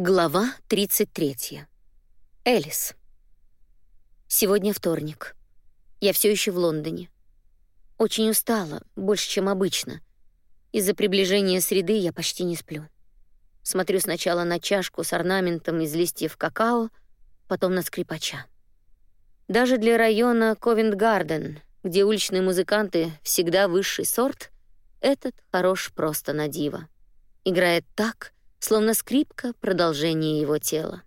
Глава 33. Элис. Сегодня вторник. Я все еще в Лондоне. Очень устала, больше, чем обычно. Из-за приближения среды я почти не сплю. Смотрю сначала на чашку с орнаментом из листьев какао, потом на скрипача. Даже для района Ковент-Гарден, где уличные музыканты всегда высший сорт, этот хорош просто на диво. Играет так, словно скрипка — продолжение его тела.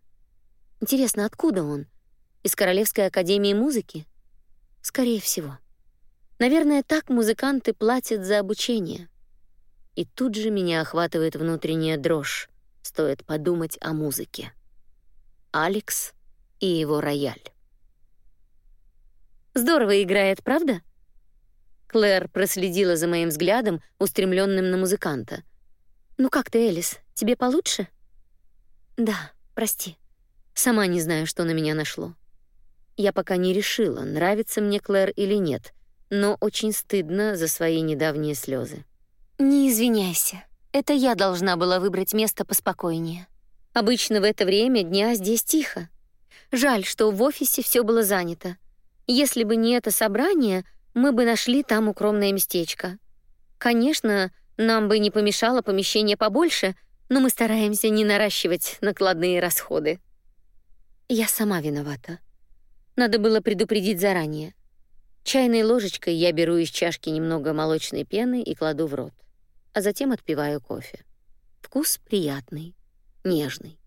Интересно, откуда он? Из Королевской академии музыки? Скорее всего. Наверное, так музыканты платят за обучение. И тут же меня охватывает внутренняя дрожь, стоит подумать о музыке. Алекс и его рояль. Здорово играет, правда? Клэр проследила за моим взглядом, устремленным на музыканта. Ну как ты, Элис? Тебе получше? Да, прости. Сама не знаю, что на меня нашло. Я пока не решила, нравится мне Клэр или нет, но очень стыдно за свои недавние слезы. Не извиняйся. Это я должна была выбрать место поспокойнее. Обычно в это время дня здесь тихо. Жаль, что в офисе все было занято. Если бы не это собрание, мы бы нашли там укромное местечко. Конечно, нам бы не помешало помещение побольше, но мы стараемся не наращивать накладные расходы. Я сама виновата. Надо было предупредить заранее. Чайной ложечкой я беру из чашки немного молочной пены и кладу в рот, а затем отпиваю кофе. Вкус приятный, нежный.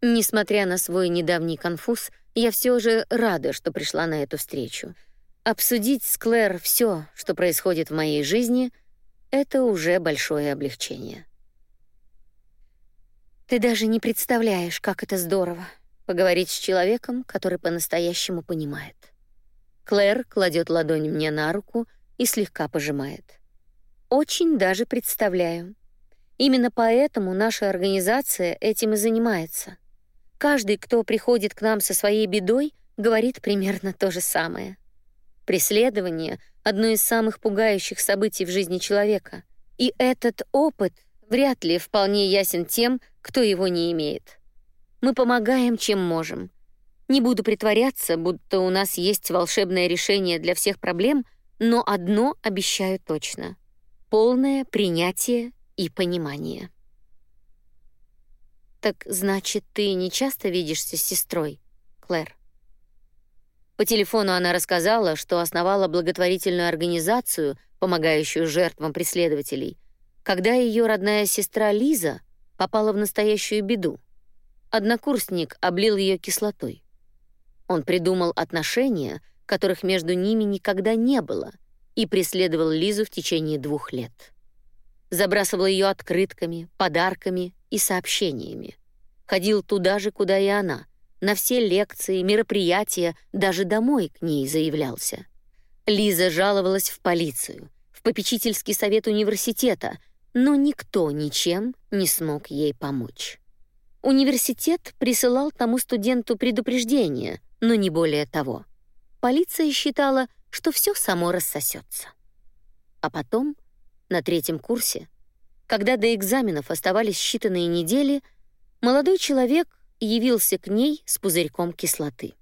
Несмотря на свой недавний конфуз, я все же рада, что пришла на эту встречу. Обсудить с Клэр все, что происходит в моей жизни, это уже большое облегчение. Ты даже не представляешь, как это здорово поговорить с человеком, который по-настоящему понимает. Клэр кладет ладонь мне на руку и слегка пожимает. Очень даже представляю. Именно поэтому наша организация этим и занимается. Каждый, кто приходит к нам со своей бедой, говорит примерно то же самое. Преследование одно из самых пугающих событий в жизни человека, и этот опыт вряд ли вполне ясен тем, кто его не имеет. Мы помогаем, чем можем. Не буду притворяться, будто у нас есть волшебное решение для всех проблем, но одно обещаю точно — полное принятие и понимание. Так значит, ты не часто видишься с сестрой, Клэр? По телефону она рассказала, что основала благотворительную организацию, помогающую жертвам преследователей, когда ее родная сестра Лиза попала в настоящую беду. Однокурсник облил ее кислотой. Он придумал отношения, которых между ними никогда не было, и преследовал Лизу в течение двух лет. Забрасывал ее открытками, подарками и сообщениями. Ходил туда же, куда и она, на все лекции, мероприятия, даже домой к ней заявлялся. Лиза жаловалась в полицию, в попечительский совет университета — но никто ничем не смог ей помочь. Университет присылал тому студенту предупреждение, но не более того. Полиция считала, что все само рассосется. А потом, на третьем курсе, когда до экзаменов оставались считанные недели, молодой человек явился к ней с пузырьком кислоты.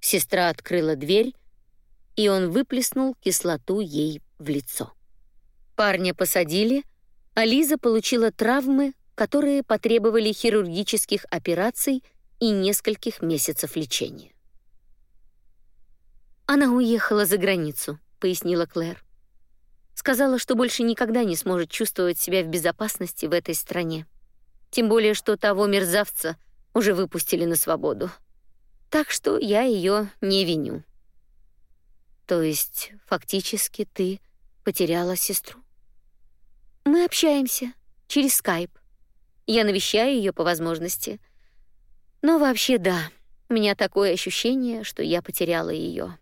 Сестра открыла дверь, и он выплеснул кислоту ей в лицо. Парня посадили, а Лиза получила травмы, которые потребовали хирургических операций и нескольких месяцев лечения. Она уехала за границу, пояснила Клэр. Сказала, что больше никогда не сможет чувствовать себя в безопасности в этой стране. Тем более, что того мерзавца уже выпустили на свободу. Так что я ее не виню. То есть, фактически ты потеряла сестру? Мы общаемся через Skype. Я навещаю ее по возможности. Но вообще да, у меня такое ощущение, что я потеряла ее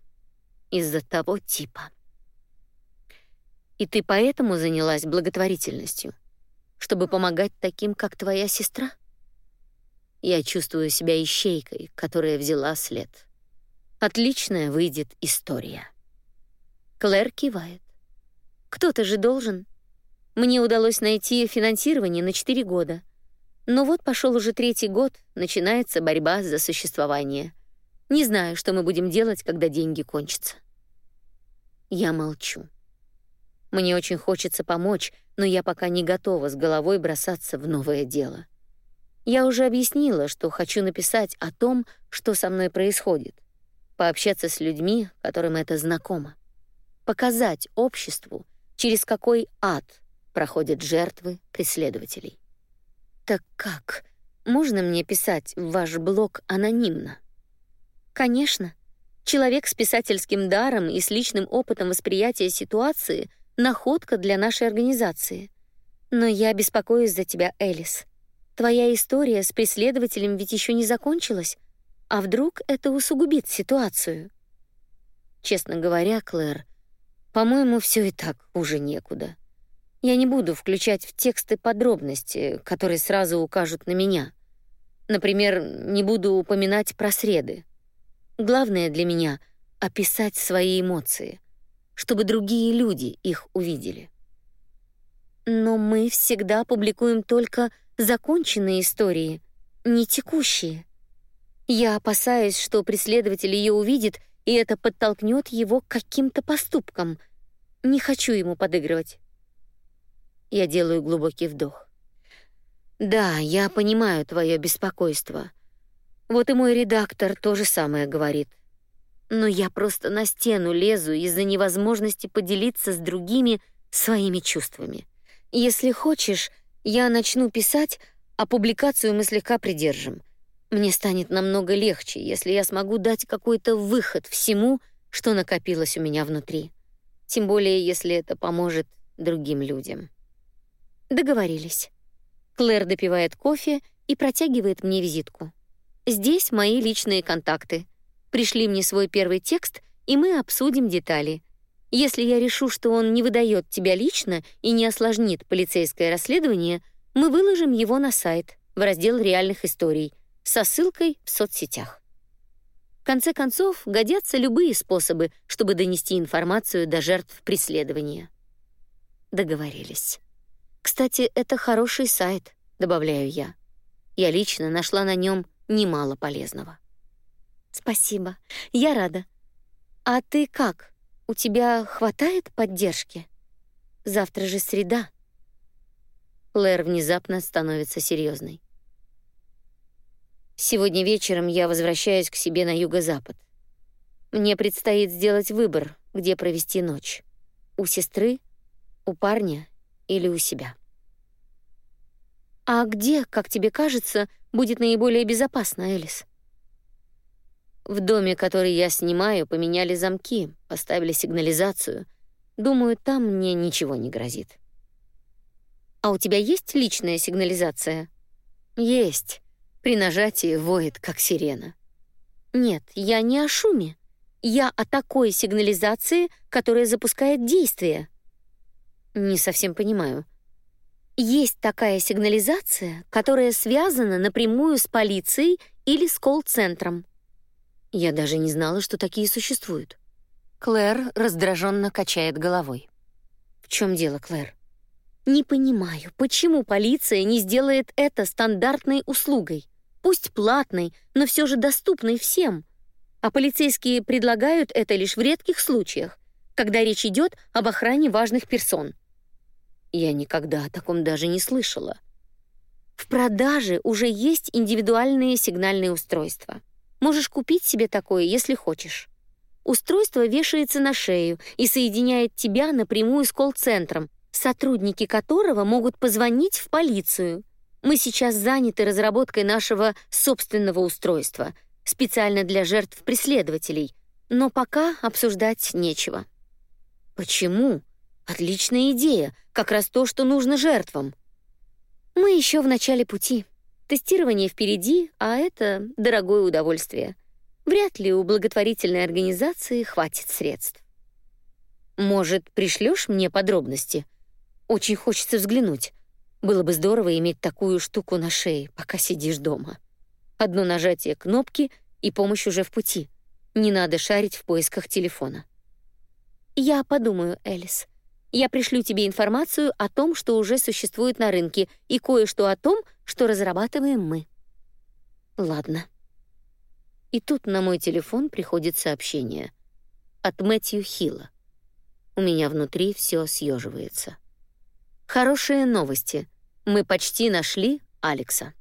из-за того типа. И ты поэтому занялась благотворительностью, чтобы помогать таким, как твоя сестра? Я чувствую себя ищейкой, которая взяла след. Отличная выйдет история. Клэр кивает. Кто-то же должен мне удалось найти финансирование на 4 года. Но вот пошел уже третий год, начинается борьба за существование. Не знаю, что мы будем делать, когда деньги кончатся. Я молчу. Мне очень хочется помочь, но я пока не готова с головой бросаться в новое дело. Я уже объяснила, что хочу написать о том, что со мной происходит, пообщаться с людьми, которым это знакомо, показать обществу, через какой ад проходят жертвы преследователей. Так как? Можно мне писать в ваш блог анонимно? Конечно. Человек с писательским даром и с личным опытом восприятия ситуации находка для нашей организации. Но я беспокоюсь за тебя, Элис. Твоя история с преследователем ведь еще не закончилась, а вдруг это усугубит ситуацию? Честно говоря, Клэр, по-моему, все и так уже некуда. Я не буду включать в тексты подробности, которые сразу укажут на меня. Например, не буду упоминать про среды. Главное для меня — описать свои эмоции, чтобы другие люди их увидели. Но мы всегда публикуем только законченные истории, не текущие. Я опасаюсь, что преследователь ее увидит, и это подтолкнет его к каким-то поступкам. Не хочу ему подыгрывать. Я делаю глубокий вдох. Да, я понимаю твое беспокойство. Вот и мой редактор то же самое говорит. Но я просто на стену лезу из-за невозможности поделиться с другими своими чувствами. Если хочешь, я начну писать, а публикацию мы слегка придержим. Мне станет намного легче, если я смогу дать какой-то выход всему, что накопилось у меня внутри. Тем более, если это поможет другим людям. Договорились. Клэр допивает кофе и протягивает мне визитку. Здесь мои личные контакты. Пришли мне свой первый текст, и мы обсудим детали. Если я решу, что он не выдает тебя лично и не осложнит полицейское расследование, мы выложим его на сайт в раздел реальных историй со ссылкой в соцсетях. В конце концов, годятся любые способы, чтобы донести информацию до жертв преследования. Договорились. Кстати, это хороший сайт, добавляю я. Я лично нашла на нем немало полезного. Спасибо. Я рада. А ты как? У тебя хватает поддержки? Завтра же среда. Клэр внезапно становится серьезной. Сегодня вечером я возвращаюсь к себе на юго-запад. Мне предстоит сделать выбор, где провести ночь: у сестры, у парня или у себя. А где, как тебе кажется, будет наиболее безопасно, Элис? В доме, который я снимаю, поменяли замки, поставили сигнализацию. Думаю, там мне ничего не грозит. А у тебя есть личная сигнализация? Есть. При нажатии воет как сирена. Нет, я не о шуме. Я о такой сигнализации, которая запускает действие. Не совсем понимаю. Есть такая сигнализация, которая связана напрямую с полицией или с колл-центром. Я даже не знала, что такие существуют. Клэр раздраженно качает головой. В чем дело, Клэр? Не понимаю, почему полиция не сделает это стандартной услугой, пусть платной, но все же доступной всем. А полицейские предлагают это лишь в редких случаях, когда речь идет об охране важных персон. Я никогда о таком даже не слышала. В продаже уже есть индивидуальные сигнальные устройства. Можешь купить себе такое, если хочешь. Устройство вешается на шею и соединяет тебя напрямую с колл-центром, сотрудники которого могут позвонить в полицию. Мы сейчас заняты разработкой нашего собственного устройства, специально для жертв преследователей, но пока обсуждать нечего. Почему? Отличная идея, как раз то, что нужно жертвам. Мы еще в начале пути. Тестирование впереди, а это дорогое удовольствие. Вряд ли у благотворительной организации хватит средств. Может, пришлешь мне подробности? Очень хочется взглянуть. Было бы здорово иметь такую штуку на шее, пока сидишь дома. Одно нажатие кнопки и помощь уже в пути. Не надо шарить в поисках телефона. Я подумаю, Элис. Я пришлю тебе информацию о том, что уже существует на рынке, и кое-что о том, что разрабатываем мы. Ладно. И тут на мой телефон приходит сообщение от Мэтью Хилла. У меня внутри все съеживается. Хорошие новости. Мы почти нашли Алекса.